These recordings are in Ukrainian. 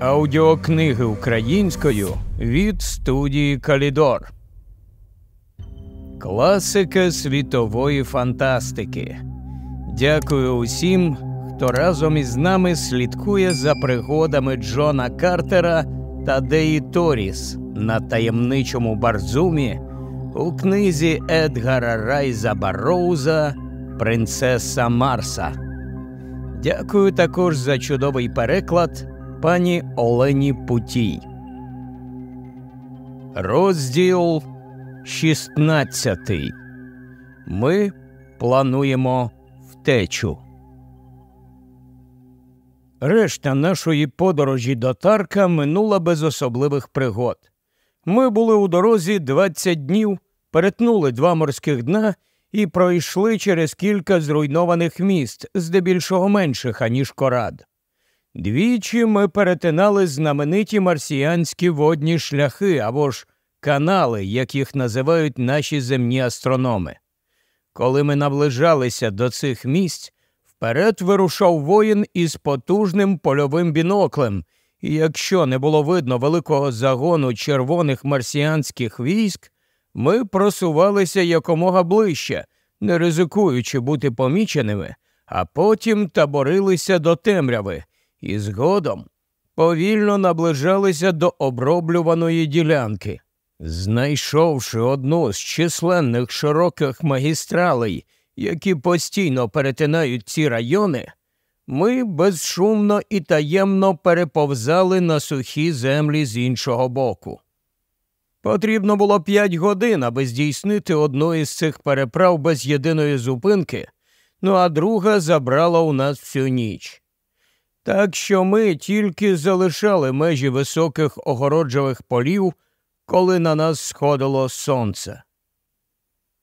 Аудіокниги українською від студії Калідор. Класика світової фантастики. Дякую усім, хто разом із нами слідкує за пригодами Джона Картера та Деї Торіс на таємничому барзумі у книзі Едгара Райза Барроуза Принцеса Марса. Дякую також за чудовий переклад пані Олені Путій. Розділ 16. Ми плануємо втечу. Решта нашої подорожі до Тарка минула без особливих пригод. Ми були у дорозі 20 днів, перетнули два морських дна і пройшли через кілька зруйнованих міст, здебільшого менших, аніж корад. Двічі ми перетинали знамениті марсіянські водні шляхи або ж канали, як їх називають наші земні астрономи. Коли ми наближалися до цих місць, вперед вирушав воїн із потужним польовим біноклем, і якщо не було видно великого загону червоних марсіанських військ, ми просувалися якомога ближче, не ризикуючи бути поміченими, а потім таборилися до темряви і згодом повільно наближалися до оброблюваної ділянки. Знайшовши одну з численних широких магістралей, які постійно перетинають ці райони, ми безшумно і таємно переповзали на сухі землі з іншого боку. Потрібно було п'ять годин, аби здійснити одну із цих переправ без єдиної зупинки, ну а друга забрала у нас всю ніч. Так що ми тільки залишали межі високих огороджових полів, коли на нас сходило сонце.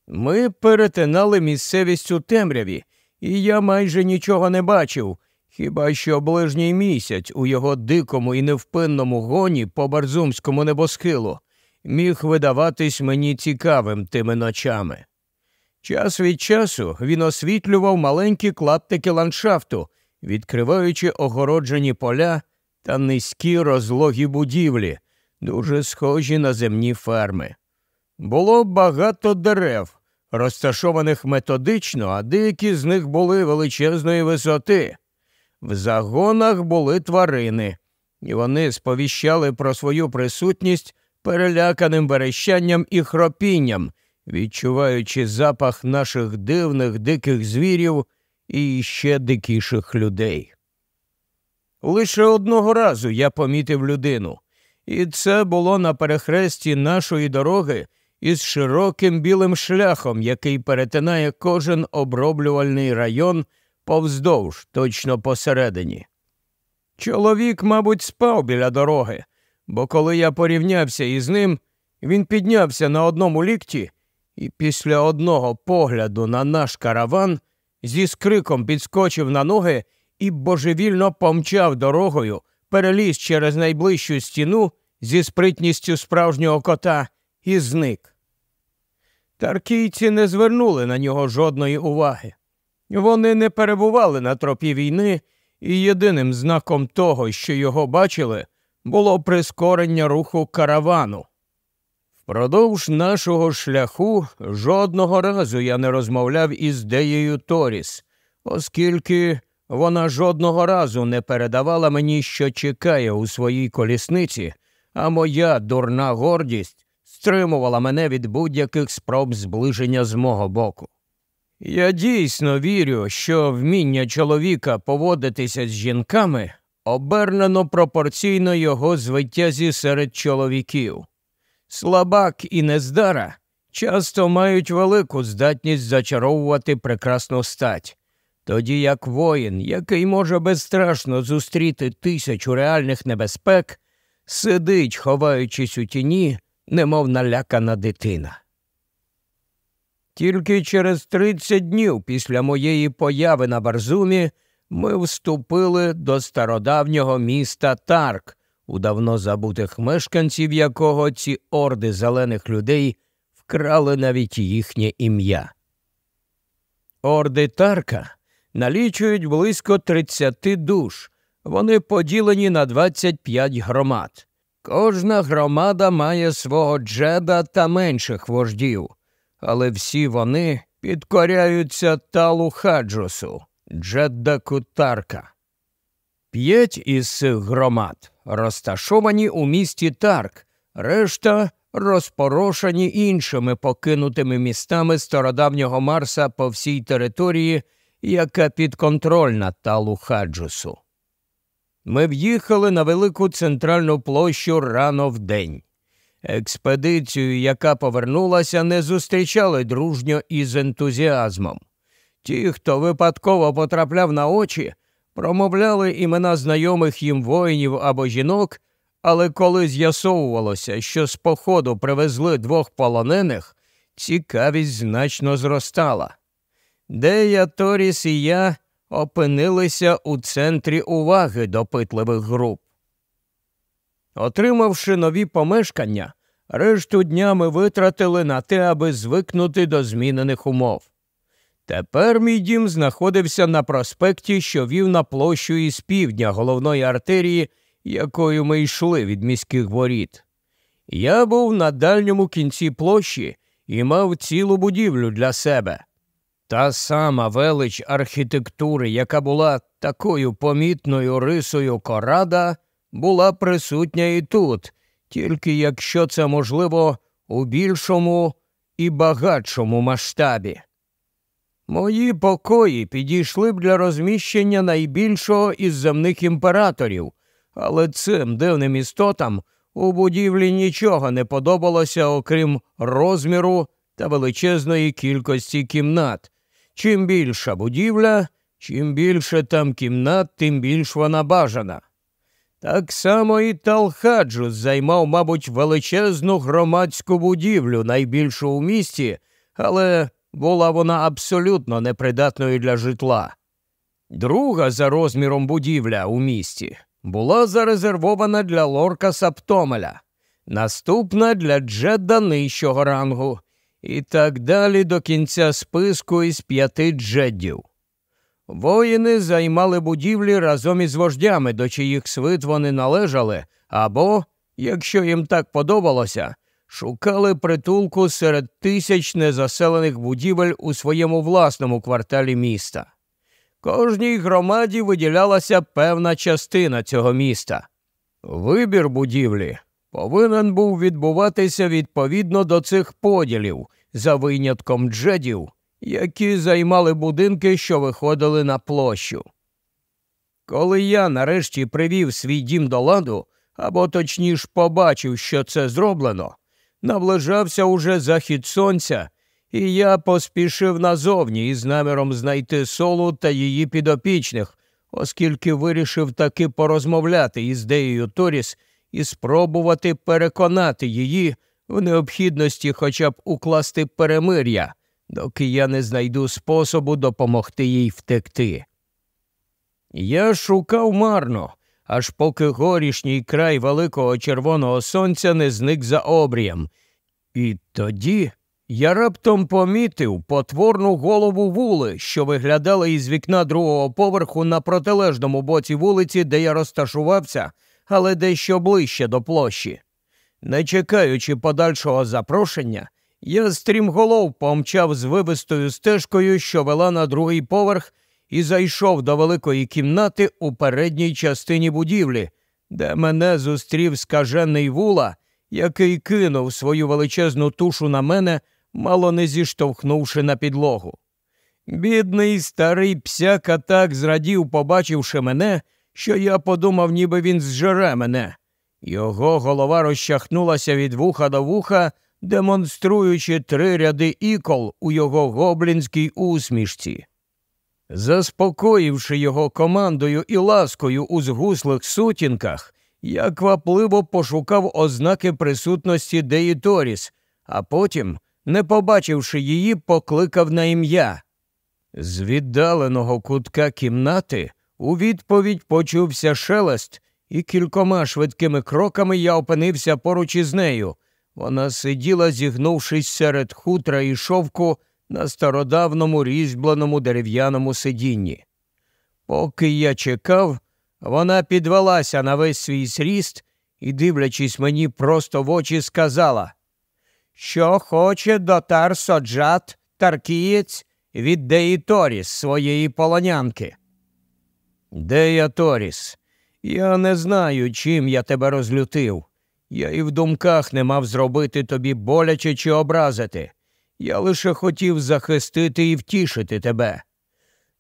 Ми перетинали місцевість у темряві, і я майже нічого не бачив, хіба що ближній місяць у його дикому і невпинному гоні по барзумському небосхилу міг видаватись мені цікавим тими ночами. Час від часу він освітлював маленькі клаптики ландшафту, відкриваючи огороджені поля та низькі розлогі будівлі, дуже схожі на земні ферми. Було багато дерев, розташованих методично, а деякі з них були величезної висоти. В загонах були тварини, і вони сповіщали про свою присутність переляканим верещанням і хропінням, відчуваючи запах наших дивних диких звірів і ще дикіших людей. Лише одного разу я помітив людину, і це було на перехресті нашої дороги із широким білим шляхом, який перетинає кожен оброблювальний район повздовж, точно посередині. Чоловік, мабуть, спав біля дороги, бо коли я порівнявся із ним, він піднявся на одному лікті і після одного погляду на наш караван зі скриком підскочив на ноги і божевільно помчав дорогою, переліз через найближчу стіну зі спритністю справжнього кота і зник. Таркійці не звернули на нього жодної уваги. Вони не перебували на тропі війни, і єдиним знаком того, що його бачили, було прискорення руху каравану. Впродовж нашого шляху жодного разу я не розмовляв із Деєю Торіс, оскільки вона жодного разу не передавала мені, що чекає у своїй колісниці, а моя дурна гордість стримувала мене від будь-яких спроб зближення з мого боку. Я дійсно вірю, що вміння чоловіка поводитися з жінками обернено пропорційно його звиттязі серед чоловіків. Слабак і нездара часто мають велику здатність зачаровувати прекрасну стать, тоді як воїн, який може безстрашно зустріти тисячу реальних небезпек, сидить, ховаючись у тіні, немов налякана дитина. Тільки через 30 днів після моєї появи на Барзумі ми вступили до стародавнього міста Тарк, у давно забутих мешканців якого ці орди зелених людей вкрали навіть їхнє ім'я. Орди Тарка налічують близько 30 душ, вони поділені на 25 громад. Кожна громада має свого джеда та менших вождів, але всі вони підкоряються талу хаджусу, джедда Кутарка. П'ять із громад розташовані у місті Тарк, решта розпорошені іншими покинутими містами стародавнього Марса по всій території, яка підконтрольна талу хаджусу. Ми в'їхали на велику центральну площу рано в день. Експедицію, яка повернулася, не зустрічали дружньо і з ентузіазмом. Ті, хто випадково потрапляв на очі, промовляли імена знайомих їм воїнів або жінок, але коли з'ясовувалося, що з походу привезли двох полонених, цікавість значно зростала. Дея Торіс і я опинилися у центрі уваги допитливих груп. Отримавши нові помешкання, решту дня ми витратили на те, аби звикнути до змінених умов. Тепер мій дім знаходився на проспекті, що вів на площу із півдня головної артерії, якою ми йшли від міських воріт. Я був на дальньому кінці площі і мав цілу будівлю для себе. Та сама велич архітектури, яка була такою помітною рисою корада, була присутня і тут, тільки якщо це можливо у більшому і багатшому масштабі. Мої покої підійшли б для розміщення найбільшого із земних імператорів, але цим дивним істотам у будівлі нічого не подобалося, окрім розміру та величезної кількості кімнат. Чим більша будівля, чим більше там кімнат, тим більш вона бажана. Так само і Талхаджус займав, мабуть, величезну громадську будівлю, найбільшу у місті, але була вона абсолютно непридатною для житла. Друга за розміром будівля у місті була зарезервована для лорка Саптомеля, наступна для Джедда нижчого рангу, і так далі до кінця списку із п'яти джеддів. Воїни займали будівлі разом із вождями, до чиїх свит вони належали, або, якщо їм так подобалося, шукали притулку серед тисяч незаселених будівель у своєму власному кварталі міста. Кожній громаді виділялася певна частина цього міста. Вибір будівлі повинен був відбуватися відповідно до цих поділів, за винятком джедів, які займали будинки, що виходили на площу. Коли я нарешті привів свій дім до ладу, або точніше побачив, що це зроблено, наближався уже захід сонця, і я поспішив назовні із наміром знайти солу та її підопічних, оскільки вирішив таки порозмовляти із Деєю Торіс і спробувати переконати її в необхідності хоча б укласти перемир'я, доки я не знайду способу допомогти їй втекти. Я шукав марно, аж поки горішній край великого червоного сонця не зник за обрієм, і тоді я раптом помітив потворну голову вули, що виглядала із вікна другого поверху на протилежному боці вулиці, де я розташувався, але дещо ближче до площі. Не чекаючи подальшого запрошення, я стрімголов помчав з вибистою стежкою, що вела на другий поверх, і зайшов до великої кімнати у передній частині будівлі, де мене зустрів скажений вула, який кинув свою величезну тушу на мене, мало не зіштовхнувши на підлогу. Бідний старий псяка так зрадів, побачивши мене, що я подумав, ніби він зжере мене. Його голова розчахнулася від вуха до вуха, демонструючи три ряди ікол у його гоблінській усмішці. Заспокоївши його командою і ласкою у згуслих сутінках, я квапливо пошукав ознаки присутності Деї Торіс, а потім, не побачивши її, покликав на ім'я. З віддаленого кутка кімнати у відповідь почувся шелест, і кількома швидкими кроками я опинився поруч із нею. Вона сиділа, зігнувшись серед хутра і шовку на стародавному різьбленому дерев'яному сидінні. Поки я чекав, Вона підвелася на весь свій зріст і, дивлячись мені просто в очі, сказала, що хоче дотар соджат таркієць від Деї Торіс, своєї полонянки. Дея Торіс, я не знаю, чим я тебе розлютив. Я і в думках не мав зробити тобі боляче чи образити. Я лише хотів захистити і втішити тебе.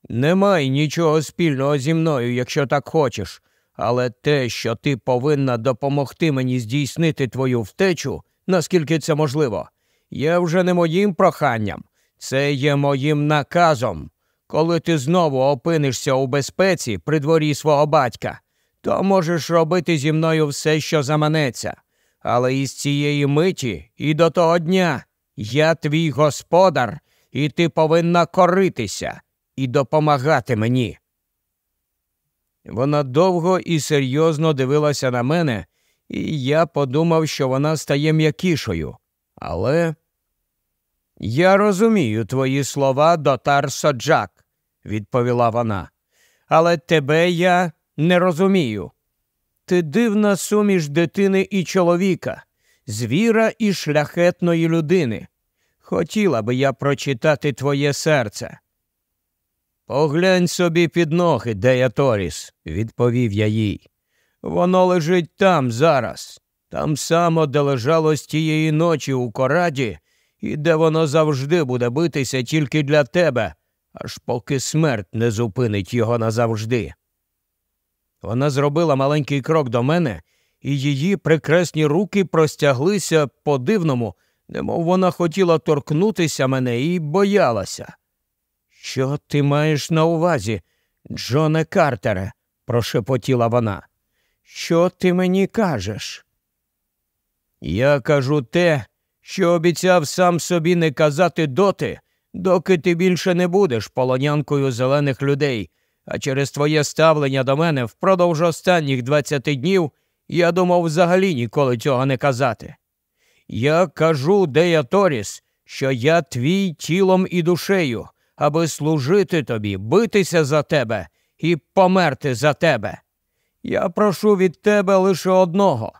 Немає нічого спільного зі мною, якщо так хочеш, але те, що ти повинна допомогти мені здійснити твою втечу, наскільки це можливо, є вже не моїм проханням, це є моїм наказом. Коли ти знову опинишся у безпеці при дворі свого батька, то можеш робити зі мною все, що заманеться. Але із цієї миті і до того дня я твій господар, і ти повинна коритися і допомагати мені. Вона довго і серйозно дивилася на мене, і я подумав, що вона стає м'якішою. Але я розумію твої слова, дотар Соджак, відповіла вона. Але тебе я не розумію. Ти дивна суміш дитини і чоловіка, звіра і шляхетної людини. Хотіла би я прочитати твоє серце. Поглянь собі під ноги, Дея Торіс, відповів я їй. Воно лежить там зараз, там само, де лежало з тієї ночі у кораді, і де воно завжди буде битися тільки для тебе, аж поки смерть не зупинить його назавжди. Вона зробила маленький крок до мене, і її прекрасні руки простяглися по дивному, немов вона хотіла торкнутися мене і боялася. Що ти маєш на увазі, Джоне Картере? прошепотіла вона. Що ти мені кажеш? Я кажу те, що обіцяв сам собі не казати доти, доки ти більше не будеш полонянкою зелених людей, а через твоє ставлення до мене впродовж останніх двадцяти днів я думав взагалі ніколи цього не казати. Я кажу, Дея Торіс, що я твій тілом і душею, аби служити тобі, битися за тебе і померти за тебе. Я прошу від тебе лише одного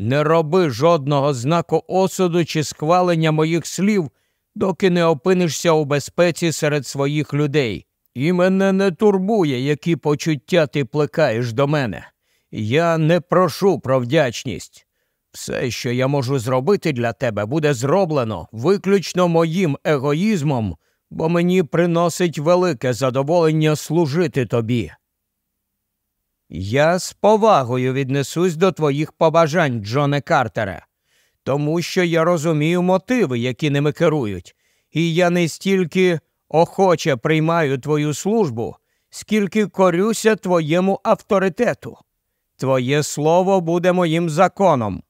не роби жодного знаку осуду чи схвалення моїх слів, доки не опинишся у безпеці серед своїх людей. І мене не турбує, які почуття ти плекаєш до мене. Я не прошу про вдячність. Все, що я можу зробити для тебе, буде зроблено виключно моїм егоїзмом, бо мені приносить велике задоволення служити тобі. Я з повагою віднесусь до твоїх побажань, Джоне Картере, тому що я розумію мотиви, які ними керують, і я не стільки охоче приймаю твою службу, скільки корюся твоєму авторитету. Твоє слово буде моїм законом.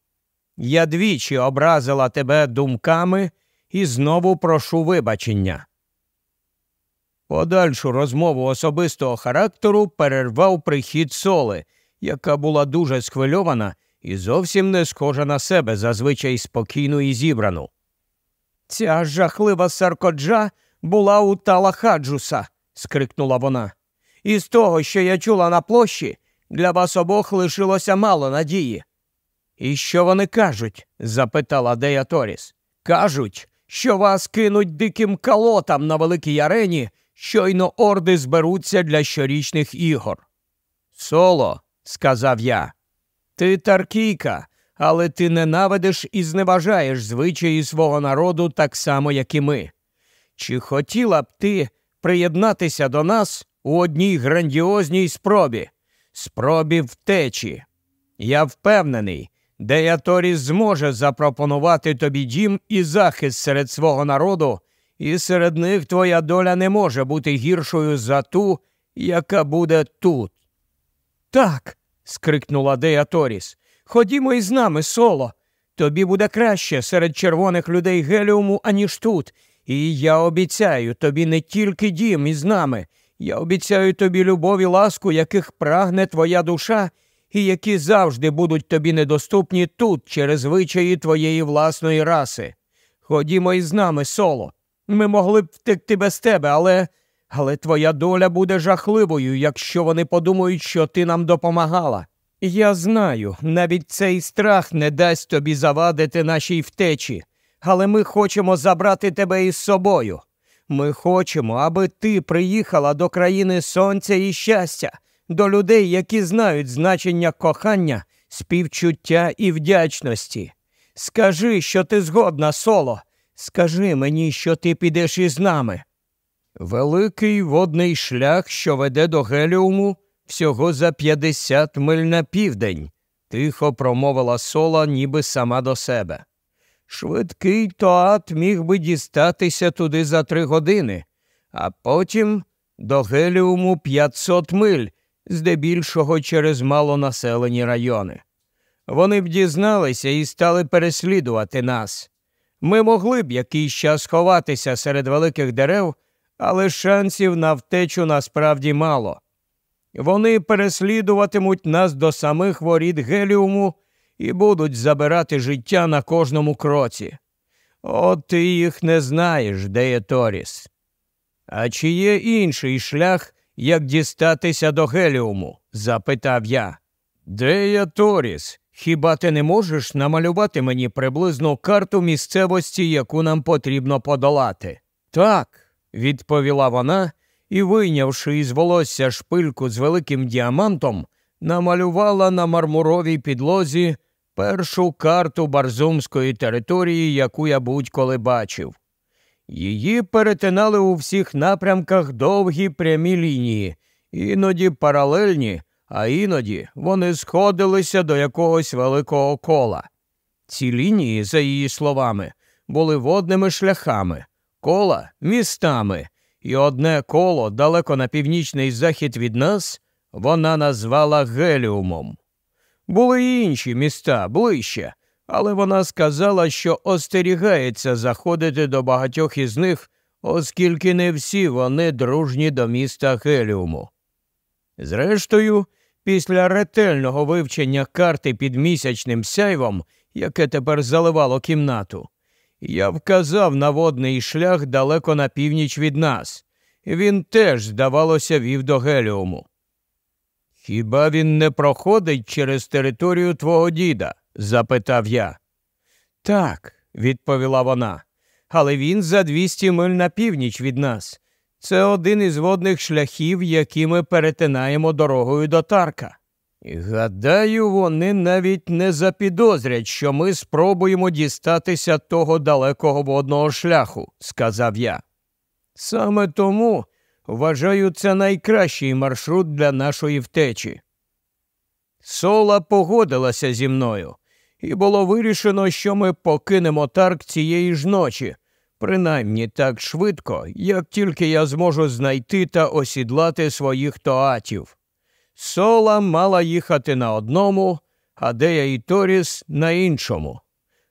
Я двічі образила тебе думками і знову прошу вибачення. Подальшу розмову особистого характеру перервав прихід соли, яка була дуже схвильована і зовсім не схожа на себе зазвичай спокійну і зібрану. Ця жахлива саркоджа була у Талахаджуса, скрикнула вона. І з того, що я чула на площі, для вас обох лишилося мало надії. І що вони кажуть? запитала Дея Торіс. Кажуть, що вас кинуть диким калотам на великій арені, щойно орди зберуться для щорічних ігор. Соло, сказав я, ти таркійка, але ти ненавидиш і зневажаєш звичаї свого народу так само, як і ми. Чи хотіла б ти приєднатися до нас у одній грандіозній спробі, спробі втечі? Я впевнений, Деяторіс зможе запропонувати тобі дім і захист серед свого народу, і серед них твоя доля не може бути гіршою за ту, яка буде тут. Так. скрикнула Деяторіс. Ходімо із нами, соло. Тобі буде краще серед червоних людей геліуму, аніж тут. І я обіцяю тобі не тільки дім із нами. Я обіцяю тобі любов і ласку, яких прагне твоя душа, і які завжди будуть тобі недоступні тут, через звичаї твоєї власної раси. Ходімо із нами, соло. Ми могли б втекти без тебе, але але твоя доля буде жахливою, якщо вони подумають, що ти нам допомагала. Я знаю, навіть цей страх не дасть тобі завадити нашій втечі, але ми хочемо забрати тебе із собою. Ми хочемо, аби ти приїхала до країни сонця і щастя, до людей, які знають значення кохання, співчуття і вдячності. Скажи, що ти згодна, соло. Скажи мені, що ти підеш із нами. Великий водний шлях, що веде до Геліуму, всього за 50 миль на південь, тихо промовила сола, ніби сама до себе. Швидкий тоат міг би дістатися туди за три години, а потім до Геліуму 500 миль, здебільшого через малонаселені райони. Вони б дізналися і стали переслідувати нас. Ми могли б якийсь час ховатися серед великих дерев, але шансів на втечу насправді мало. Вони переслідуватимуть нас до самих воріт Геліуму і будуть забирати життя на кожному кроці. От ти їх не знаєш, де Торіс. А чи є інший шлях, як дістатися до Геліуму? запитав я. Де Торіс? Хіба ти не можеш намалювати мені приблизну карту місцевості, яку нам потрібно подолати? Так, відповіла вона і, вийнявши із волосся шпильку з великим діамантом, намалювала на мармуровій підлозі першу карту барзумської території, яку я будь-коли бачив. Її перетинали у всіх напрямках довгі прямі лінії, іноді паралельні, а іноді вони сходилися до якогось великого кола. Ці лінії, за її словами, були водними шляхами, кола містами, і одне коло далеко на північний захід від нас вона назвала Геліумом. Були й інші міста ближче, але вона сказала, що остерігається заходити до багатьох із них, оскільки не всі вони дружні до міста Геліуму. Зрештою, після ретельного вивчення карти під місячним сяйвом, яке тепер заливало кімнату, я вказав на водний шлях далеко на північ від нас. Він теж, здавалося, вів до Геліуму. Хіба він не проходить через територію твого діда? запитав я. Так, відповіла вона, але він за 200 миль на північ від нас. Це один із водних шляхів, які ми перетинаємо дорогою до Тарка. Гадаю, вони навіть не запідозрять, що ми спробуємо дістатися того далекого водного шляху, сказав я. Саме тому вважаю це найкращий маршрут для нашої втечі. Сола погодилася зі мною, і було вирішено, що ми покинемо тарк цієї ж ночі, принаймні так швидко, як тільки я зможу знайти та осідлати своїх тоатів. Сола мала їхати на одному, а Дея і Торіс на іншому.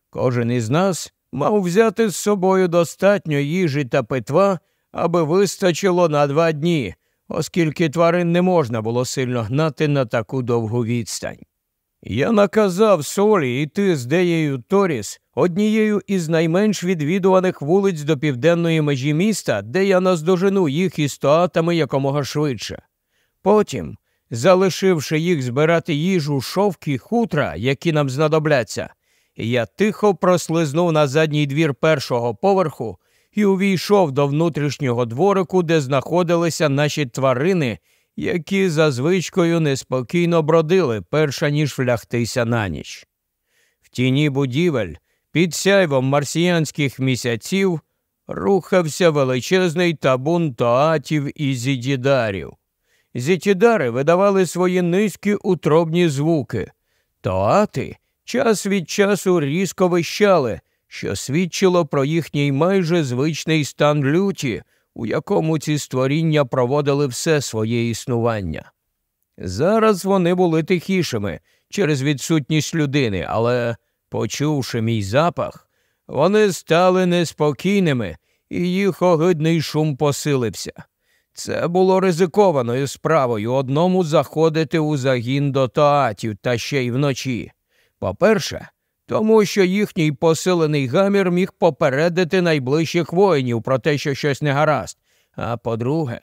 Кожен із нас мав взяти з собою достатньо їжі та питва, аби вистачило на два дні, оскільки тварин не можна було сильно гнати на таку довгу відстань. Я наказав солі йти з Деєю Торіс однією із найменш відвідуваних вулиць до південної межі міста, де я наздожену їх із тоатами якомога швидше. Потім залишивши їх збирати їжу, шовки, хутра, які нам знадобляться, я тихо прослизнув на задній двір першого поверху і увійшов до внутрішнього дворику, де знаходилися наші тварини, які за звичкою неспокійно бродили, перша ніж влягтися на ніч. В тіні будівель, під сяйвом марсіянських місяців, рухався величезний табун тоатів і зідідарів. Зітідари видавали свої низькі утробні звуки. Тоати час від часу різко вищали, що свідчило про їхній майже звичний стан люті, у якому ці створіння проводили все своє існування. Зараз вони були тихішими через відсутність людини, але, почувши мій запах, вони стали неспокійними, і їх огидний шум посилився. Це було ризикованою справою одному заходити у загін до тоатів та ще й вночі. По-перше, тому що їхній посилений гамір міг попередити найближчих воїнів про те, що щось не гаразд. А по-друге,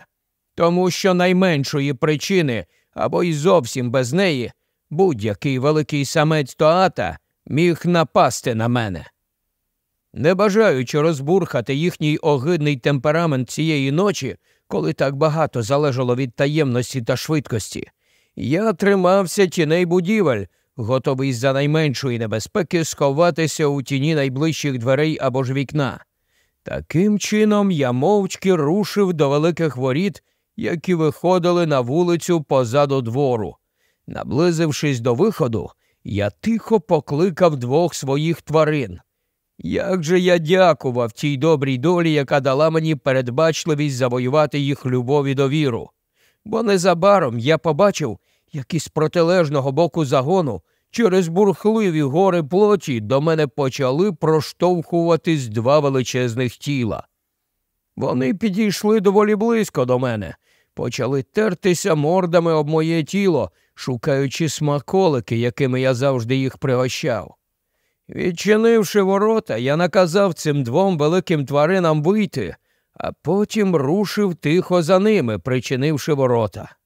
тому що найменшої причини або й зовсім без неї будь-який великий самець Тоата міг напасти на мене. Не бажаючи розбурхати їхній огидний темперамент цієї ночі, коли так багато залежало від таємності та швидкості, я тримався тіней будівель, готовий за найменшої небезпеки сховатися у тіні найближчих дверей або ж вікна. Таким чином я мовчки рушив до великих воріт, які виходили на вулицю позаду двору. Наблизившись до виходу, я тихо покликав двох своїх тварин. Як же я дякував тій добрій долі, яка дала мені передбачливість завоювати їх любов і довіру. Бо незабаром я побачив, як із протилежного боку загону через бурхливі гори плоті до мене почали проштовхуватись два величезних тіла. Вони підійшли доволі близько до мене, почали тертися мордами об моє тіло, шукаючи смаколики, якими я завжди їх пригощав. Відчинивши ворота, я наказав цим двом великим тваринам вийти, а потім рушив тихо за ними, причинивши ворота.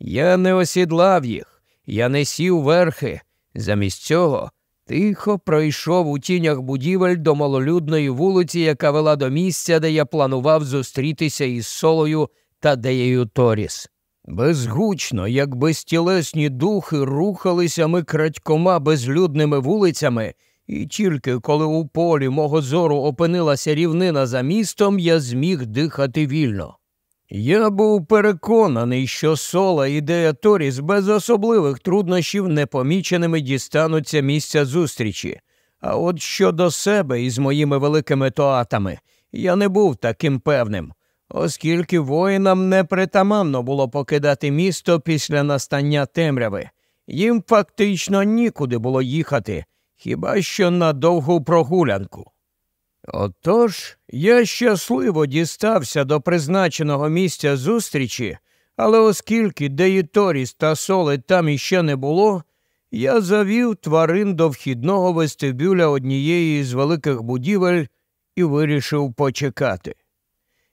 Я не осідлав їх, я не сів верхи. Замість цього тихо пройшов у тінях будівель до малолюдної вулиці, яка вела до місця, де я планував зустрітися із солою та деєю Торіс. Безгучно, як безтілесні духи, рухалися ми крадькома безлюдними вулицями, і тільки коли у полі мого зору опинилася рівнина за містом, я зміг дихати вільно. Я був переконаний, що сола і Дея Торіс без особливих труднощів непоміченими дістануться місця зустрічі. А от щодо себе із моїми великими тоатами я не був таким певним, оскільки воїнам не притаманно було покидати місто після настання темряви. Їм фактично нікуди було їхати, хіба що на довгу прогулянку. Отож я щасливо дістався до призначеного місця зустрічі, але оскільки Деїторіс та соли там іще не було, я завів тварин до вхідного вестибюля однієї з великих будівель і вирішив почекати.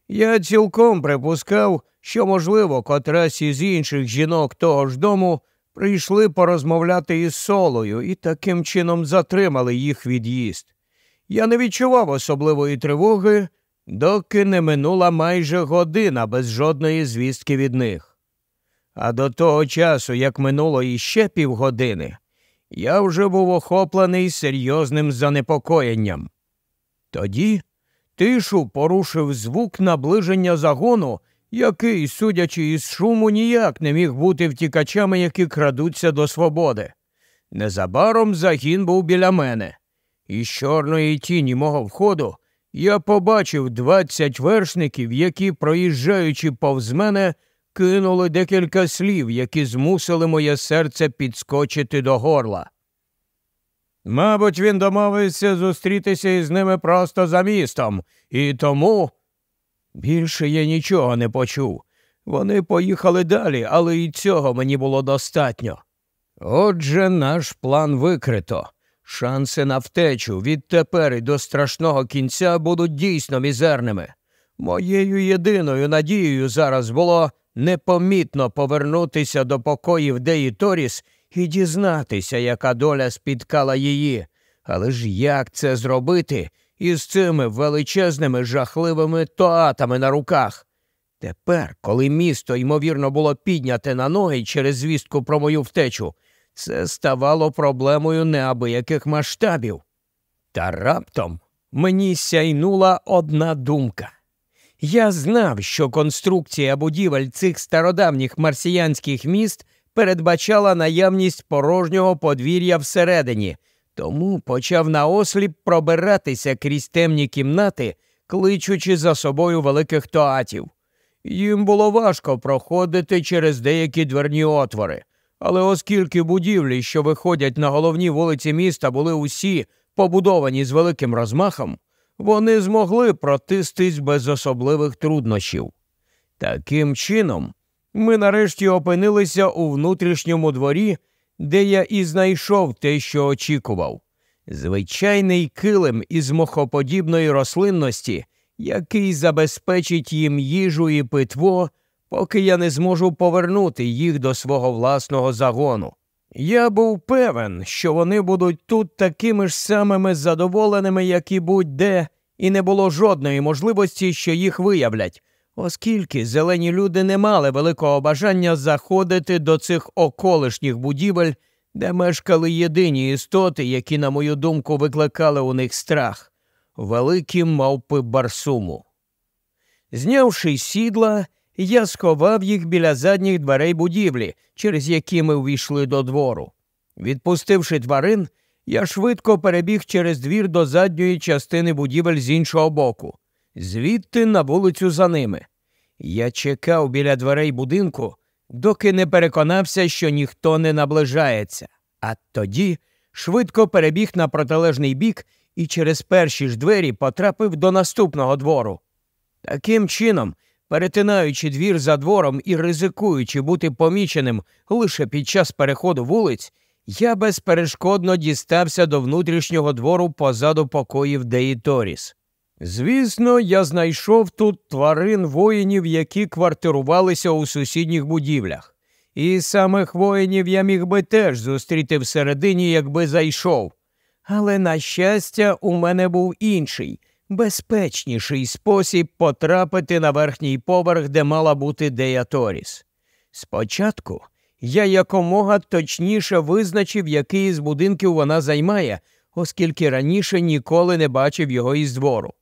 Я цілком припускав, що, можливо, котрась із інших жінок того ж дому прийшли порозмовляти із солою і таким чином затримали їх від'їзд. Я не відчував особливої тривоги, доки не минула майже година без жодної звістки від них. А до того часу, як минуло іще півгодини, я вже був охоплений серйозним занепокоєнням. Тоді тишу порушив звук наближення загону, який, судячи із шуму, ніяк не міг бути втікачами, які крадуться до свободи. Незабаром загін був біля мене. Із чорної тіні мого входу я побачив двадцять вершників, які, проїжджаючи повз мене, кинули декілька слів, які змусили моє серце підскочити до горла. Мабуть, він домовився зустрітися із ними просто за містом, і тому більше я нічого не почув. Вони поїхали далі, але і цього мені було достатньо. Отже, наш план викрито. Шанси на втечу відтепер і до страшного кінця будуть дійсно мізерними. Моєю єдиною надією зараз було непомітно повернутися до покоїв Деї Торіс і дізнатися, яка доля спіткала її. Але ж як це зробити із цими величезними жахливими тоатами на руках? Тепер, коли місто, ймовірно, було підняте на ноги через звістку про мою втечу, це ставало проблемою неабияких масштабів. Та раптом мені сяйнула одна думка. Я знав, що конструкція будівель цих стародавніх марсіянських міст передбачала наявність порожнього подвір'я всередині, тому почав наосліп пробиратися крізь темні кімнати, кличучи за собою великих тоатів. Їм було важко проходити через деякі дверні отвори. Але оскільки будівлі, що виходять на головні вулиці міста, були усі побудовані з великим розмахом, вони змогли протистись без особливих труднощів. Таким чином, ми нарешті опинилися у внутрішньому дворі, де я і знайшов те, що очікував. Звичайний килим із мохоподібної рослинності, який забезпечить їм їжу і питво, поки я не зможу повернути їх до свого власного загону. Я був певен, що вони будуть тут такими ж самими задоволеними, як і будь-де, і не було жодної можливості, що їх виявлять, оскільки зелені люди не мали великого бажання заходити до цих околишніх будівель, де мешкали єдині істоти, які, на мою думку, викликали у них страх великі мавпи барсуму. Знявши сідла, я сховав їх біля задніх дверей будівлі, через які ми увійшли до двору. Відпустивши тварин, я швидко перебіг через двір до задньої частини будівель з іншого боку, звідти на вулицю за ними. Я чекав біля дверей будинку, доки не переконався, що ніхто не наближається, а тоді швидко перебіг на протилежний бік і через перші ж двері потрапив до наступного двору. Таким чином, перетинаючи двір за двором і ризикуючи бути поміченим лише під час переходу вулиць, я безперешкодно дістався до внутрішнього двору позаду покоїв Деї Торіс. Звісно, я знайшов тут тварин воїнів, які квартирувалися у сусідніх будівлях. І самих воїнів я міг би теж зустріти всередині, якби зайшов. Але, на щастя, у мене був інший, безпечніший спосіб потрапити на верхній поверх, де мала бути Дея Торіс. Спочатку я якомога точніше визначив, який із будинків вона займає, оскільки раніше ніколи не бачив його із двору.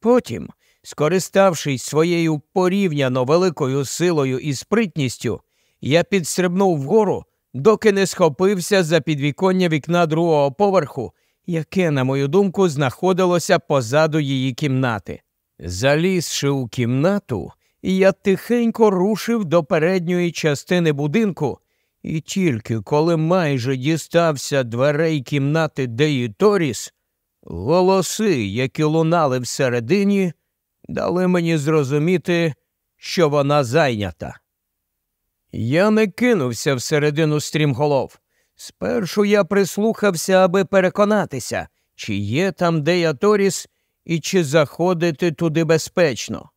Потім, скориставшись своєю порівняно великою силою і спритністю, я підстрибнув вгору, доки не схопився за підвіконня вікна другого поверху, яке, на мою думку, знаходилося позаду її кімнати. Залізши у кімнату, я тихенько рушив до передньої частини будинку, і тільки коли майже дістався дверей кімнати Деї Торіс, голоси, які лунали всередині, дали мені зрозуміти, що вона зайнята. Я не кинувся всередину стрімголов. Спершу я прислухався, аби переконатися, чи є там Дея Торіс і чи заходити туди безпечно.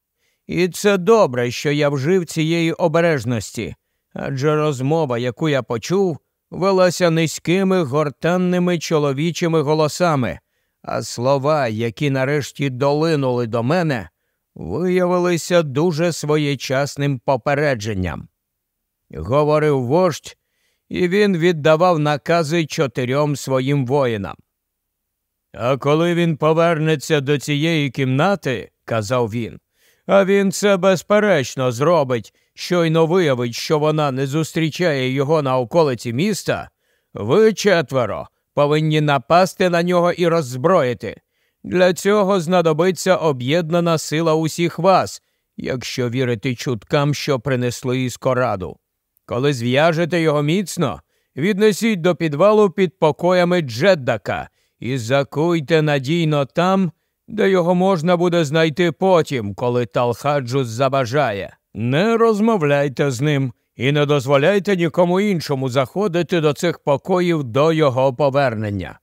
І це добре, що я вжив цієї обережності, адже розмова, яку я почув, велася низькими гортанними чоловічими голосами, а слова, які нарешті долинули до мене, виявилися дуже своєчасним попередженням. Говорив вождь, і він віддавав накази чотирьом своїм воїнам. А коли він повернеться до цієї кімнати, казав він, а він це безперечно зробить, щойно виявить, що вона не зустрічає його на околиці міста, ви четверо повинні напасти на нього і роззброїти. Для цього знадобиться об'єднана сила усіх вас, якщо вірити чуткам, що принесли із кораду. Коли зв'яжете його міцно, віднесіть до підвалу під покоями Джеддака і закуйте надійно там, де його можна буде знайти потім, коли Талхаджус забажає. Не розмовляйте з ним і не дозволяйте нікому іншому заходити до цих покоїв до його повернення.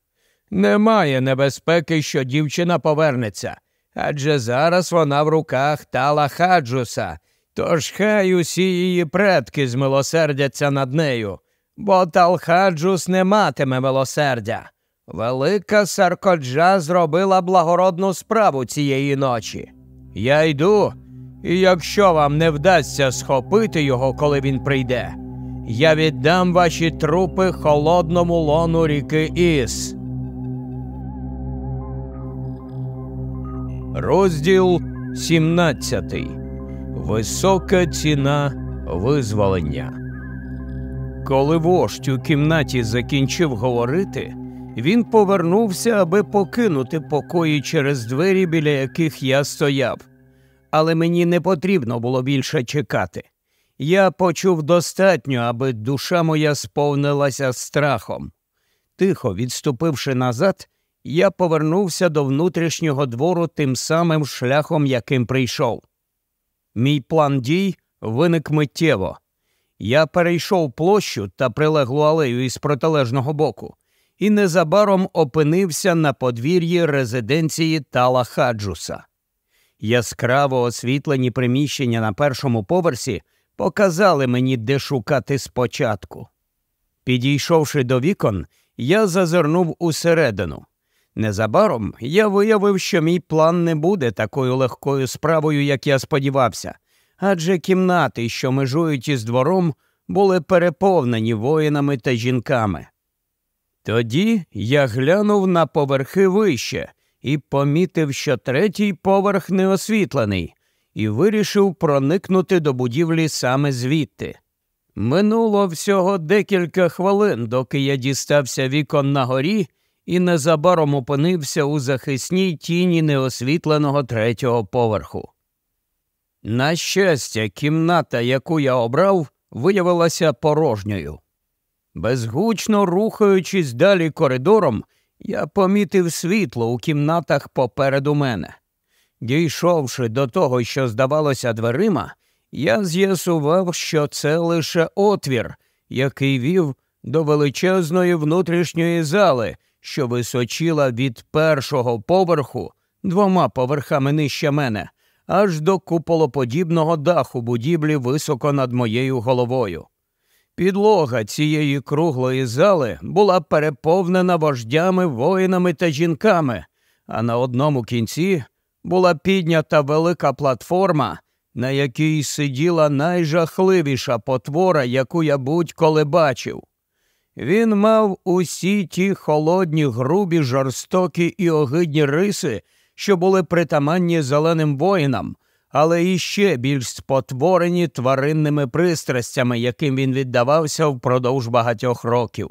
Немає небезпеки, що дівчина повернеться, адже зараз вона в руках Талахаджуса, тож хай усі її предки змилосердяться над нею, бо Талхаджус не матиме милосердя. Велика Саркоджа зробила благородну справу цієї ночі. Я йду, і якщо вам не вдасться схопити його, коли він прийде, я віддам ваші трупи холодному лону ріки Іс. Розділ 17. Висока ціна визволення. Коли вождь у кімнаті закінчив говорити, він повернувся, аби покинути покої через двері, біля яких я стояв. Але мені не потрібно було більше чекати. Я почув достатньо, аби душа моя сповнилася страхом. Тихо відступивши назад, я повернувся до внутрішнього двору тим самим шляхом, яким прийшов. Мій план дій виник миттєво. Я перейшов площу та прилеглу алею із протилежного боку і незабаром опинився на подвір'ї резиденції Тала Хаджуса. Яскраво освітлені приміщення на першому поверсі показали мені, де шукати спочатку. Підійшовши до вікон, я зазирнув усередину. Незабаром я виявив, що мій план не буде такою легкою справою, як я сподівався, адже кімнати, що межують із двором, були переповнені воїнами та жінками. Тоді я глянув на поверхи вище і помітив, що третій поверх не освітлений, і вирішив проникнути до будівлі саме звідти. Минуло всього декілька хвилин, доки я дістався вікон на горі і незабаром опинився у захисній тіні неосвітленого третього поверху. На щастя, кімната, яку я обрав, виявилася порожньою. Безгучно рухаючись далі коридором, я помітив світло у кімнатах попереду мене. Дійшовши до того, що здавалося дверима, я з'ясував, що це лише отвір, який вів до величезної внутрішньої зали, що височила від першого поверху двома поверхами нижче мене, аж до куполоподібного даху будівлі високо над моєю головою. Підлога цієї круглої зали була переповнена вождями, воїнами та жінками, а на одному кінці була піднята велика платформа, на якій сиділа найжахливіша потвора, яку я будь-коли бачив. Він мав усі ті холодні, грубі, жорстокі і огидні риси, що були притаманні зеленим воїнам, але іще більш спотворені тваринними пристрастями, яким він віддавався впродовж багатьох років.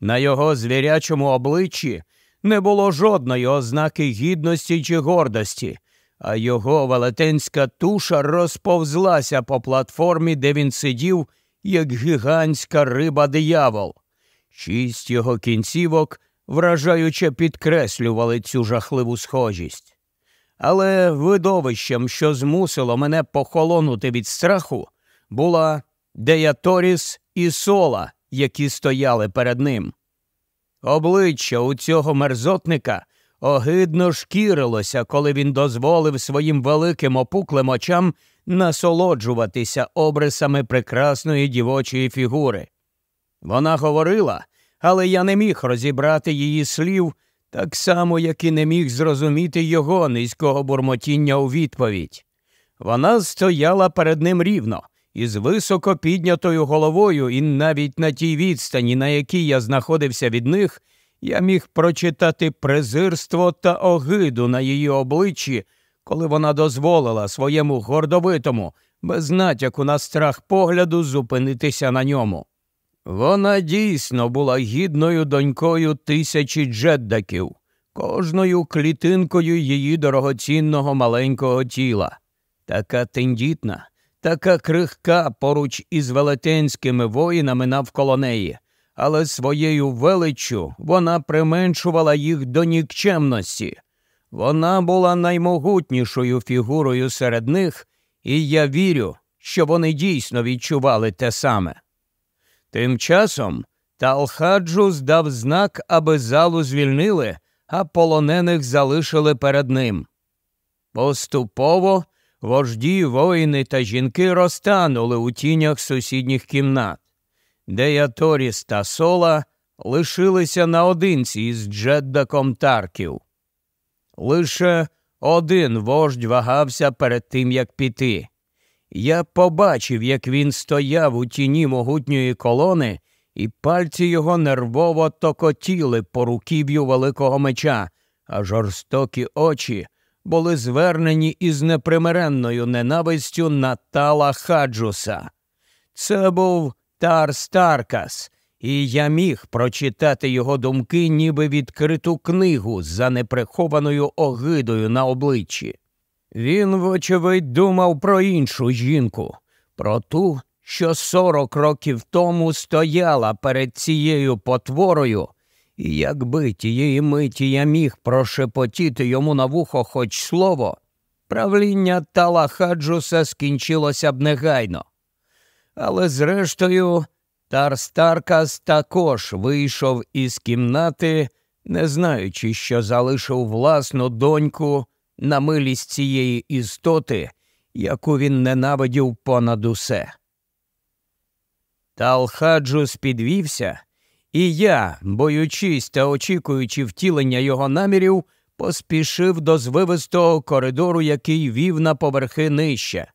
На його звірячому обличчі не було жодної ознаки гідності чи гордості, а його велетенська туша розповзлася по платформі, де він сидів, як гігантська риба диявол. Шість його кінцівок вражаюче підкреслювали цю жахливу схожість. Але видовищем, що змусило мене похолонути від страху, була Деяторіс і сола, які стояли перед ним. Обличчя у цього мерзотника огидно шкірилося, коли він дозволив своїм великим опуклим очам насолоджуватися обрисами прекрасної дівочої фігури. Вона говорила, але я не міг розібрати її слів так само, як і не міг зрозуміти його низького бурмотіння у відповідь. Вона стояла перед ним рівно, із високо піднятою головою, і навіть на тій відстані, на якій я знаходився від них, я міг прочитати презирство та огиду на її обличчі, коли вона дозволила своєму гордовитому, без натяку на страх погляду, зупинитися на ньому. Вона дійсно була гідною донькою тисячі джеддаків, кожною клітинкою її дорогоцінного маленького тіла, така тендітна, така крихка поруч із велетенськими воїнами навколо неї, але своєю величчю вона применшувала їх до нікчемності. Вона була наймогутнішою фігурою серед них, і я вірю, що вони дійсно відчували те саме. Тим часом Талхаджу здав знак, аби залу звільнили, а полонених залишили перед ним. Поступово вожді, воїни та жінки розтанули у тінях сусідніх кімнат, де Торіс та Сола лишилися наодинці із Джеддаком Тарків. Лише один вождь вагався перед тим, як піти. Я побачив, як він стояв у тіні могутньої колони, і пальці його нервово токотіли по руків'ю великого меча, а жорстокі очі були звернені із непримиренною ненавистю на тала Хаджуса. Це був Тар Старкас, і я міг прочитати його думки, ніби відкриту книгу за неприхованою огидою на обличчі. Він, вочевидь, думав про іншу жінку, про ту, що сорок років тому стояла перед цією потворою, і якби тієї миті я міг прошепотіти йому на вухо хоч слово, правління Талахаджуса скінчилося б негайно. Але, зрештою, Тарстаркас також вийшов із кімнати, не знаючи, що залишив власну доньку на милість цієї істоти, яку він ненавидів понад усе. Талхаджус підвівся, і я, боючись та очікуючи втілення його намірів, поспішив до звивистого коридору, який вів на поверхи нижче.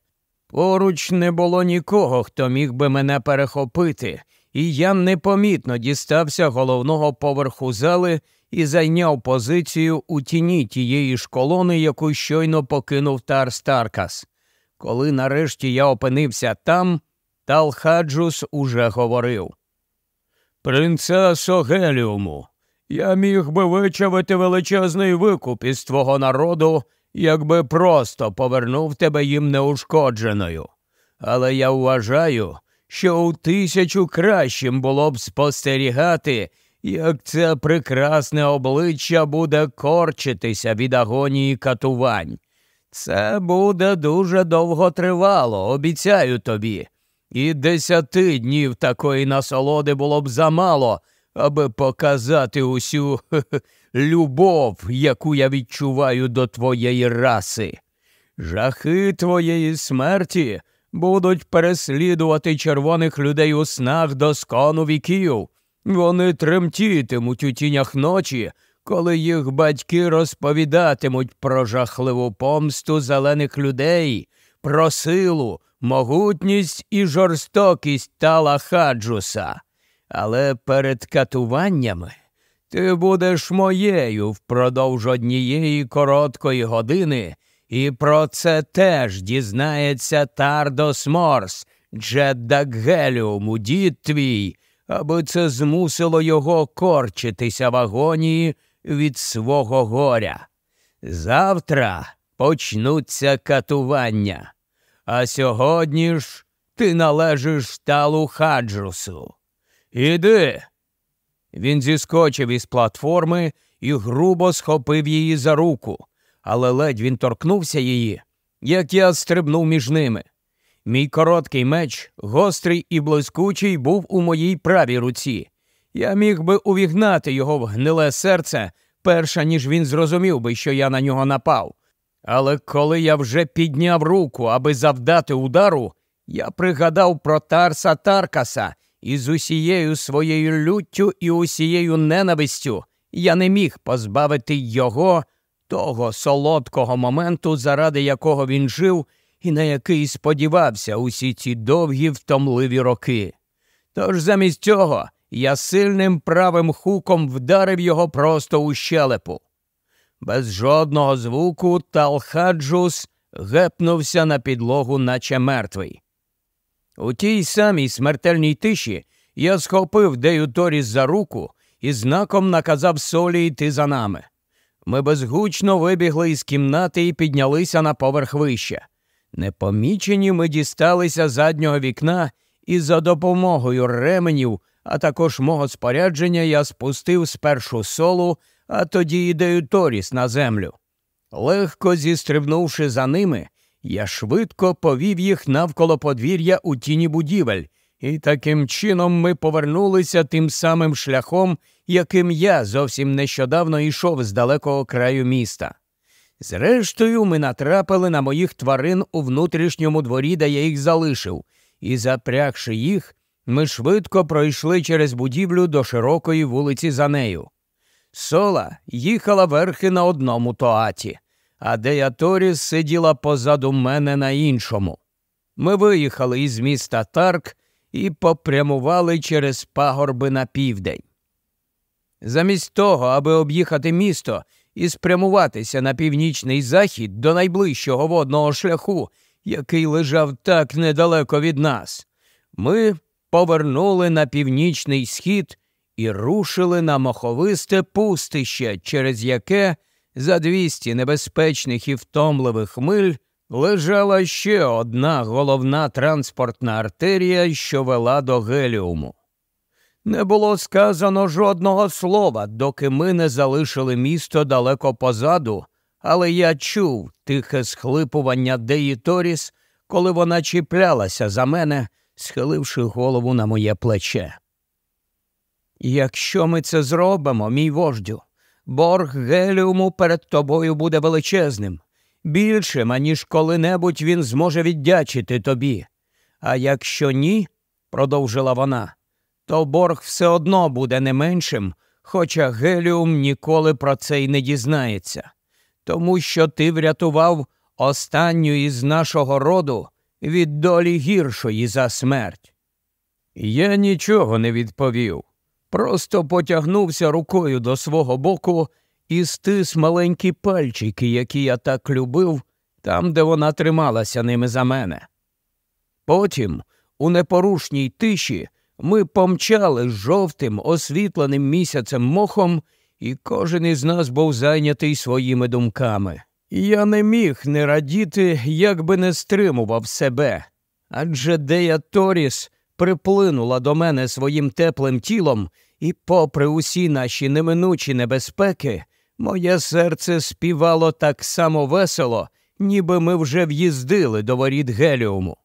Поруч не було нікого, хто міг би мене перехопити, і я непомітно дістався головного поверху зали і зайняв позицію у тіні тієї ж колони, яку щойно покинув Тар Старкас. Коли нарешті я опинився там, Талхаджус уже говорив. Принцесо Геліуму, я міг би вичавити величезний викуп із твого народу, якби просто повернув тебе їм неушкодженою. Але я вважаю, що у тисячу кращим було б спостерігати, як це прекрасне обличчя буде корчитися від агонії катувань. Це буде дуже довго тривало, обіцяю тобі. І десяти днів такої насолоди було б замало, аби показати усю любов, яку я відчуваю до твоєї раси. Жахи твоєї смерті будуть переслідувати червоних людей у снах до скону віків. Вони тремтітимуть у тінях ночі, коли їх батьки розповідатимуть про жахливу помсту зелених людей, про силу, могутність і жорстокість Тала Хаджуса. Але перед катуваннями ти будеш моєю впродовж однієї короткої години, і про це теж дізнається Тардос Морс, Джеддакгеліум, дід твій, аби це змусило його корчитися в агонії від свого горя. Завтра почнуться катування, а сьогодні ж ти належиш талу хаджусу. Іди. Він зіскочив із платформи і грубо схопив її за руку, але ледь він торкнувся її, як я стрибнув між ними. Мій короткий меч, гострий і блискучий, був у моїй правій руці. Я міг би увігнати його в гниле серце, перша ніж він зрозумів би, що я на нього напав. Але коли я вже підняв руку, аби завдати удару, я пригадав про Тарса Таркаса, і з усією своєю люттю і усією ненавистю я не міг позбавити його того солодкого моменту, заради якого він жив і на який сподівався усі ці довгі втомливі роки. Тож замість цього я сильним правим хуком вдарив його просто у щелепу. Без жодного звуку Талхаджус гепнувся на підлогу, наче мертвий. У тій самій смертельній тиші я схопив Дею Торіс за руку і знаком наказав солі йти за нами. Ми безгучно вибігли із кімнати і піднялися на поверх вище. Непомічені ми дісталися заднього вікна і за допомогою ременів, а також мого спорядження, я спустив спершу солу, а тоді ідею Торіс на землю. Легко зістрибнувши за ними, я швидко повів їх навколо подвір'я у тіні будівель, і таким чином ми повернулися тим самим шляхом, яким я зовсім нещодавно йшов з далекого краю міста. Зрештою, ми натрапили на моїх тварин у внутрішньому дворі, де я їх залишив, і, запрягши їх, ми швидко пройшли через будівлю до широкої вулиці за нею. Сола їхала верхи на одному тоаті, а Дея Торіс сиділа позаду мене на іншому. Ми виїхали із міста Тарк і попрямували через пагорби на південь. Замість того, аби об'їхати місто і спрямуватися на північний захід до найближчого водного шляху, який лежав так недалеко від нас, ми повернули на північний схід і рушили на моховисте пустище, через яке за двісті небезпечних і втомливих миль лежала ще одна головна транспортна артерія, що вела до геліуму. Не було сказано жодного слова, доки ми не залишили місто далеко позаду, але я чув тихе схлипування Деї Торіс, коли вона чіплялася за мене, схиливши голову на моє плече. Якщо ми це зробимо, мій вождю, борг геліуму перед тобою буде величезним. більшим, аніж коли-небудь він зможе віддячити тобі. А якщо ні, продовжила вона, то борг все одно буде не меншим, хоча Геліум ніколи про це й не дізнається, тому що ти врятував останню із нашого роду від долі гіршої за смерть. Я нічого не відповів, просто потягнувся рукою до свого боку і стис маленькі пальчики, які я так любив, там, де вона трималася ними за мене. Потім, у непорушній тиші, ми помчали жовтим, освітленим місяцем мохом, і кожен із нас був зайнятий своїми думками. Я не міг не радіти, як би не стримував себе, адже Дея Торіс приплинула до мене своїм теплим тілом, і, попри усі наші неминучі небезпеки, моє серце співало так само весело, ніби ми вже в'їздили до воріт Геліуму.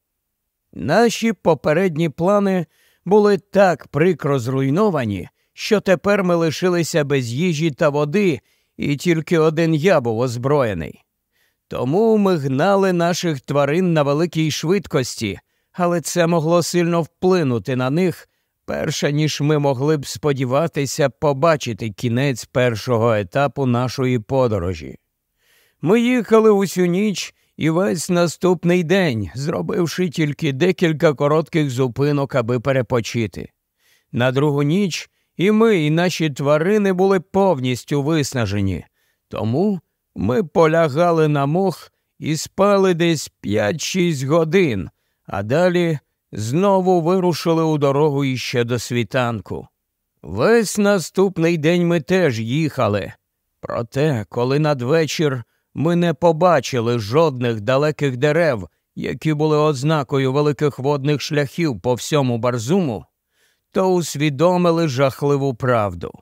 Наші попередні плани були так прикро зруйновані, що тепер ми лишилися без їжі та води, і тільки один я був озброєний. Тому ми гнали наших тварин на великій швидкості, але це могло сильно вплинути на них, перше ніж ми могли б сподіватися побачити кінець першого етапу нашої подорожі. Ми їхали усю ніч і весь наступний день, зробивши тільки декілька коротких зупинок, аби перепочити. На другу ніч і ми, і наші тварини були повністю виснажені, тому ми полягали на мох і спали десь 5-6 годин, а далі знову вирушили у дорогу іще до світанку. Весь наступний день ми теж їхали. Проте, коли надвечір ми не побачили жодних далеких дерев, які були ознакою великих водних шляхів по всьому барзуму, то усвідомили жахливу правду.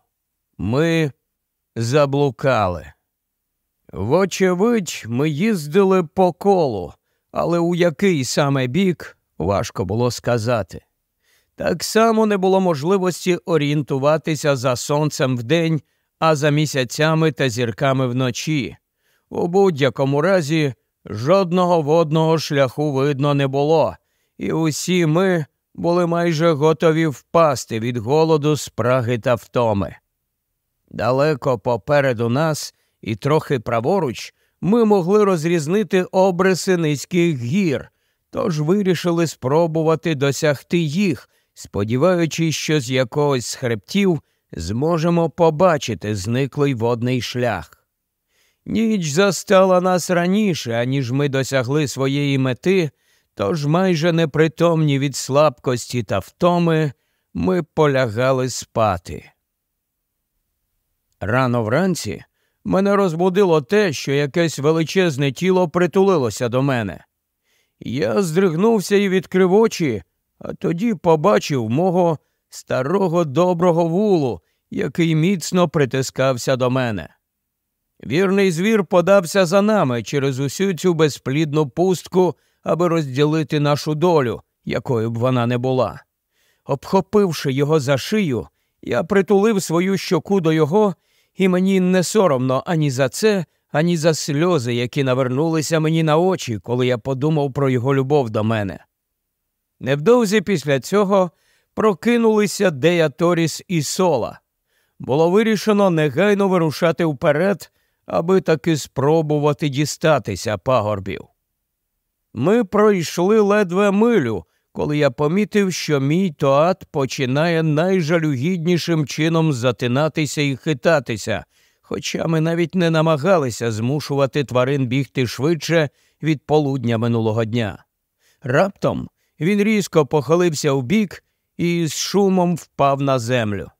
Ми заблукали. Вочевидь, ми їздили по колу, але у який саме бік важко було сказати. Так само не було можливості орієнтуватися за сонцем вдень, а за місяцями та зірками вночі. У будь-якому разі жодного водного шляху видно не було, і усі ми були майже готові впасти від голоду, спраги та втоми. Далеко попереду нас і трохи праворуч ми могли розрізнити обриси низьких гір, тож вирішили спробувати досягти їх, сподіваючись, що з якогось хребтів зможемо побачити зниклий водний шлях. Ніч застала нас раніше, аніж ми досягли своєї мети, тож майже непритомні від слабкості та втоми ми полягали спати. Рано вранці мене розбудило те, що якесь величезне тіло притулилося до мене. Я здригнувся і відкрив очі, а тоді побачив мого старого доброго вулу, який міцно притискався до мене. Вірний звір подався за нами через усю цю безплідну пустку, аби розділити нашу долю, якою б вона не була. Обхопивши його за шию, я притулив свою щоку до його, і мені не соромно ані за це, ані за сльози, які навернулися мені на очі, коли я подумав про його любов до мене. Невдовзі після цього прокинулися Дея Торіс і Сола. Було вирішено негайно вирушати вперед аби таки спробувати дістатися пагорбів. Ми пройшли ледве милю, коли я помітив, що мій тоат починає найжалюгіднішим чином затинатися і хитатися, хоча ми навіть не намагалися змушувати тварин бігти швидше від полудня минулого дня. Раптом він різко похилився вбік і з шумом впав на землю.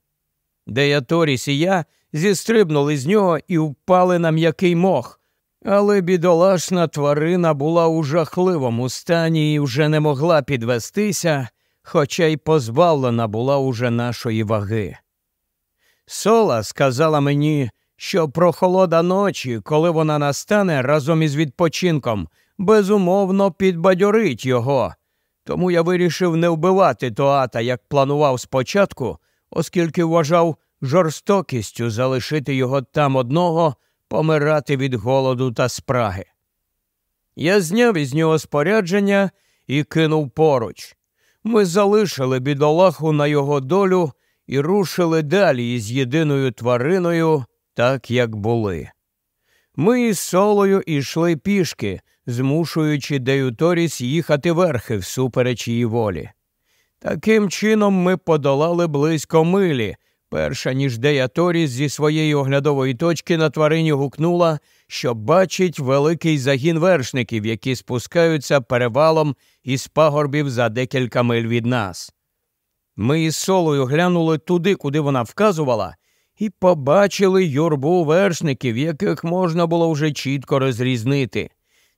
Деяторіс і я зістрибнули з нього і впали на м'який мох. Але бідолашна тварина була у жахливому стані і вже не могла підвестися, хоча й позбавлена була уже нашої ваги. Сола сказала мені, що прохолода ночі, коли вона настане разом із відпочинком, безумовно підбадьорить його. Тому я вирішив не вбивати Тоата, як планував спочатку, оскільки вважав жорстокістю залишити його там одного, помирати від голоду та спраги. Я зняв із нього спорядження і кинув поруч. Ми залишили бідолаху на його долю і рушили далі із єдиною твариною, так як були. Ми із солою йшли пішки, змушуючи Деюторіс їхати верхи всупереч її волі. Таким чином ми подолали близько милі, перша ніж Деяторіс зі своєї оглядової точки на тварині гукнула, що бачить великий загін вершників, які спускаються перевалом із пагорбів за декілька миль від нас. Ми із солою глянули туди, куди вона вказувала, і побачили юрбу вершників, яких можна було вже чітко розрізнити.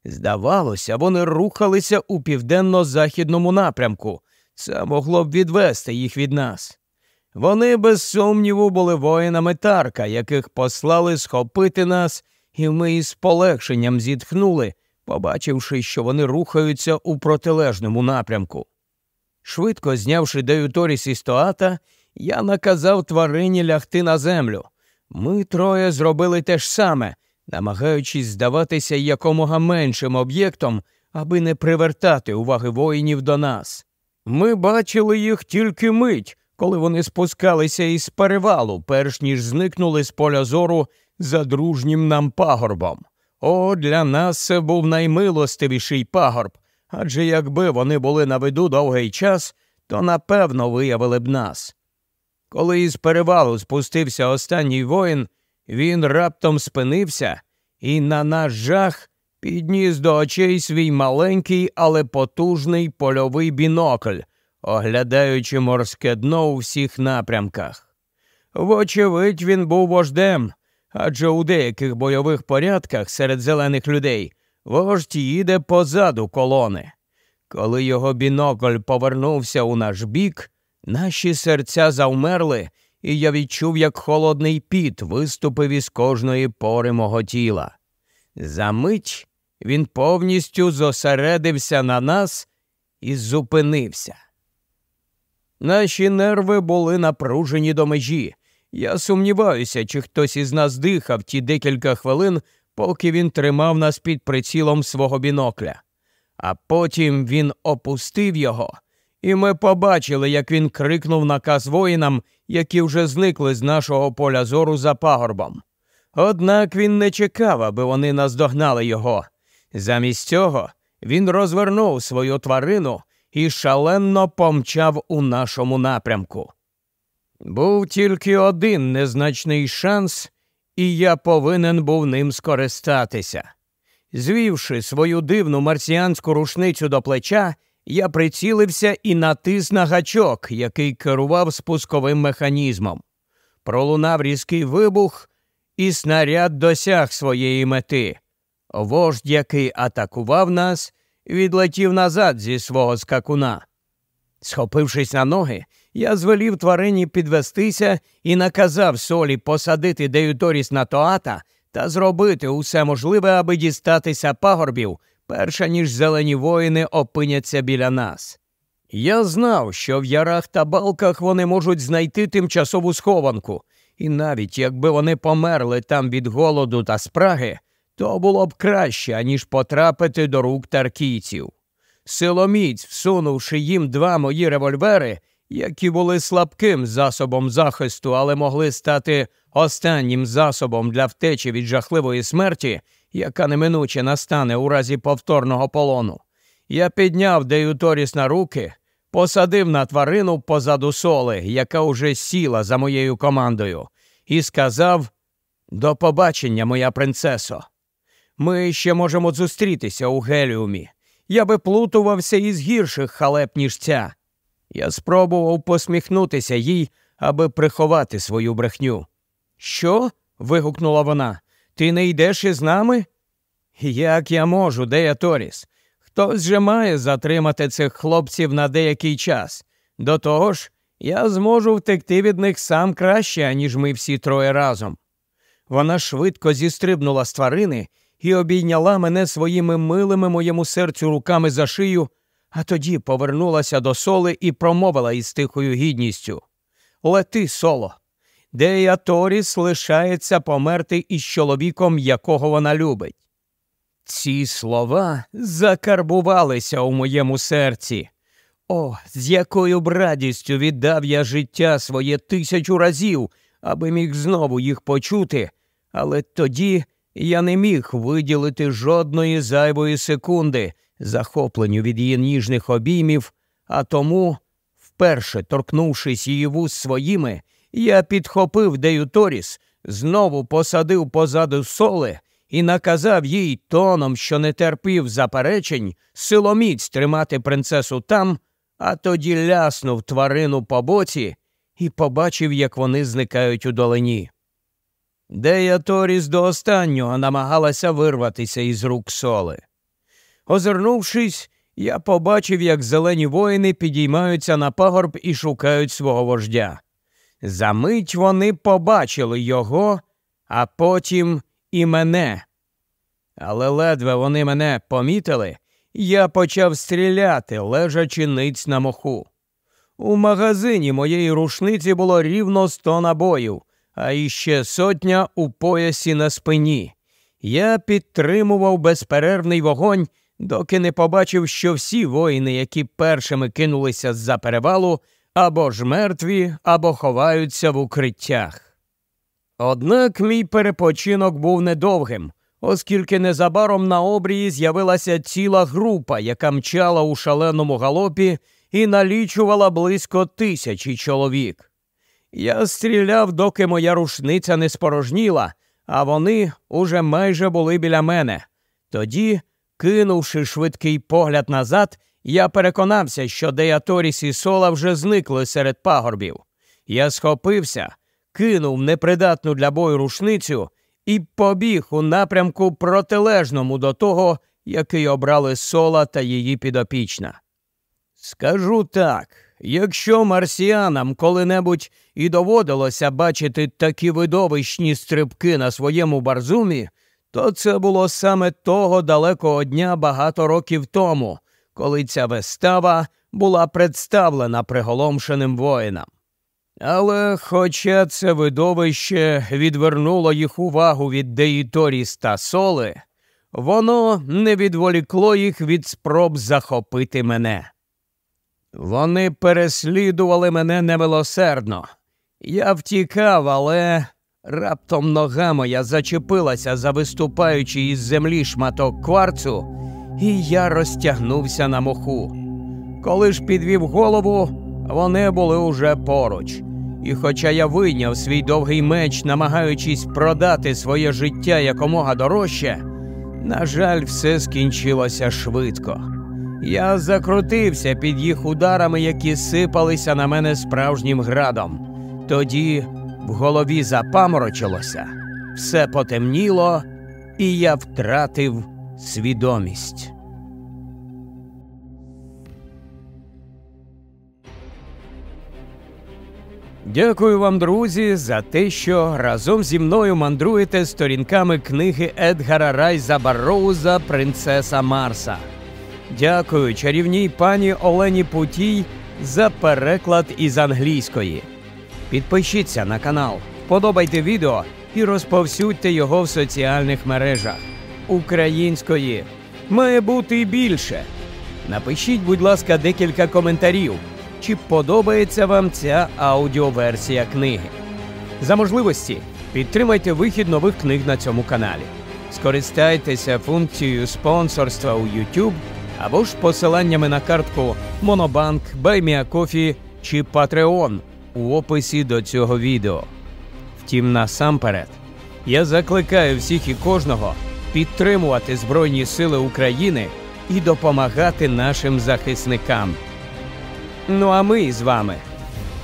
Здавалося, вони рухалися у південно-західному напрямку. Це могло б відвести їх від нас. Вони, без сумніву, були воїнами Тарка, яких послали схопити нас, і ми із полегшенням зітхнули, побачивши, що вони рухаються у протилежному напрямку. Швидко знявши Деюторіс із Тоата, я наказав тварині лягти на землю. Ми троє зробили те ж саме, намагаючись здаватися якомога меншим об'єктом, аби не привертати уваги воїнів до нас. Ми бачили їх тільки мить, коли вони спускалися із перевалу, перш ніж зникнули з поля зору за дружнім нам пагорбом. О, для нас це був наймилостивіший пагорб, адже якби вони були на виду довгий час, то напевно виявили б нас. Коли із перевалу спустився останній воїн, він раптом спинився і на наш жах підніс до очей свій маленький, але потужний польовий бінокль, оглядаючи морське дно у всіх напрямках. Вочевидь, він був вождем, адже у деяких бойових порядках серед зелених людей вождь їде позаду колони. Коли його бінокль повернувся у наш бік, наші серця завмерли, і я відчув, як холодний піт виступив із кожної пори мого тіла. За мить він повністю зосередився на нас і зупинився. Наші нерви були напружені до межі. Я сумніваюся, чи хтось із нас дихав ті декілька хвилин, поки він тримав нас під прицілом свого бінокля. А потім він опустив його, і ми побачили, як він крикнув наказ воїнам, які вже зникли з нашого поля зору за пагорбом. Однак він не чекав, аби вони наздогнали його. Замість цього він розвернув свою тварину і шалено помчав у нашому напрямку. Був тільки один незначний шанс, і я повинен був ним скористатися. Звівши свою дивну марсіанську рушницю до плеча, я прицілився і натис на гачок, який керував спусковим механізмом. Пролунав різкий вибух, і снаряд досяг своєї мети. Вождь, який атакував нас, відлетів назад зі свого скакуна. Схопившись на ноги, я звелів тварині підвестися і наказав солі посадити Деюторіс на тоата та зробити усе можливе, аби дістатися пагорбів, перша ніж зелені воїни опиняться біля нас. Я знав, що в ярах та балках вони можуть знайти тимчасову схованку, і навіть якби вони померли там від голоду та спраги, то було б краще, аніж потрапити до рук таркійців. Силоміць, всунувши їм два мої револьвери, які були слабким засобом захисту, але могли стати останнім засобом для втечі від жахливої смерті, яка неминуче настане у разі повторного полону. Я підняв Деюторіс на руки, посадив на тварину позаду соли, яка уже сіла за моєю командою, і сказав До побачення, моя принцесо. Ми ще можемо зустрітися у геліумі. Я би плутувався із гірших халеп, ніж ця. Я спробував посміхнутися їй, аби приховати свою брехню. Що? вигукнула вона. Ти не йдеш із нами? Як я можу, Дея Торіс? Хтось же має затримати цих хлопців на деякий час. До того ж, я зможу втекти від них сам краще, аніж ми всі троє разом. Вона швидко зістрибнула з тварини і обійняла мене своїми милими моєму серцю руками за шию, а тоді повернулася до соли і промовила із тихою гідністю Лети, соло. Дея Торіс лишається померти із чоловіком, якого вона любить. Ці слова закарбувалися у моєму серці. О, з якою б радістю віддав я життя своє тисячу разів, аби міг знову їх почути, але тоді я не міг виділити жодної зайвої секунди, захопленню від її ніжних обіймів, а тому, вперше торкнувшись її вуз своїми, я підхопив Дею Торіс, знову посадив позаду соли і наказав їй тоном, що не терпів заперечень, силоміць тримати принцесу там, а тоді ляснув тварину по боці і побачив, як вони зникають у долині. Дея Торіс до останнього намагалася вирватися із рук соли. Озирнувшись, я побачив, як зелені воїни підіймаються на пагорб і шукають свого вождя. Замить вони побачили його, а потім і мене. Але ледве вони мене помітили, я почав стріляти, лежачи ниць на моху. У магазині моєї рушниці було рівно сто набоїв, а іще сотня у поясі на спині. Я підтримував безперервний вогонь, доки не побачив, що всі воїни, які першими кинулися з за перевалу, або ж мертві, або ховаються в укриттях. Однак мій перепочинок був недовгим, оскільки незабаром на обрії з'явилася ціла група, яка мчала у шаленому галопі і налічувала близько тисячі чоловік. Я стріляв, доки моя рушниця не спорожніла, а вони уже майже були біля мене. Тоді, кинувши швидкий погляд назад, я переконався, що Деяторіс і Сола вже зникли серед пагорбів. Я схопився, кинув непридатну для бою рушницю і побіг у напрямку протилежному до того, який обрали Сола та її підопічна. Скажу так, якщо марсіанам коли-небудь і доводилося бачити такі видовищні стрибки на своєму барзумі, то це було саме того далекого дня багато років тому, коли ця вистава була представлена приголомшеним воїнам. Але, хоча це видовище відвернуло їх увагу від Деїторіс та Соли, воно не відволікло їх від спроб захопити мене. Вони переслідували мене немилосердно. Я втікав, але раптом нога моя зачепилася за виступаючий із землі шматок кварцу, і я розтягнувся на моху. Коли ж підвів голову, вони були уже поруч. І, хоча я вийняв свій довгий меч, намагаючись продати своє життя якомога дорожче, на жаль, все скінчилося швидко. Я закрутився під їх ударами, які сипалися на мене справжнім градом. Тоді в голові запаморочилося, все потемніло, і я втратив свідомість. Дякую вам, друзі, за те, що разом зі мною мандруєте сторінками книги Едгара Райза Барроуза Принцеса Марса. Дякую чарівній пані Олені Путій за переклад із англійської. Підпишіться на канал, подобайте відео і розповсюдьте його в соціальних мережах. Української має бути більше. Напишіть, будь ласка, декілька коментарів, чи подобається вам ця аудіоверсія книги. За можливості підтримайте вихід нових книг на цьому каналі. Скористайтеся функцією спонсорства у YouTube або ж посиланнями на картку Монобанк, Buy Me a Coffee чи Patreon у описі до цього відео. Втім, насамперед, я закликаю всіх і кожного підтримувати Збройні Сили України і допомагати нашим захисникам. Ну а ми з вами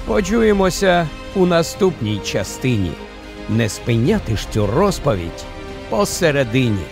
почуємося у наступній частині. Не спиняти ж цю розповідь посередині.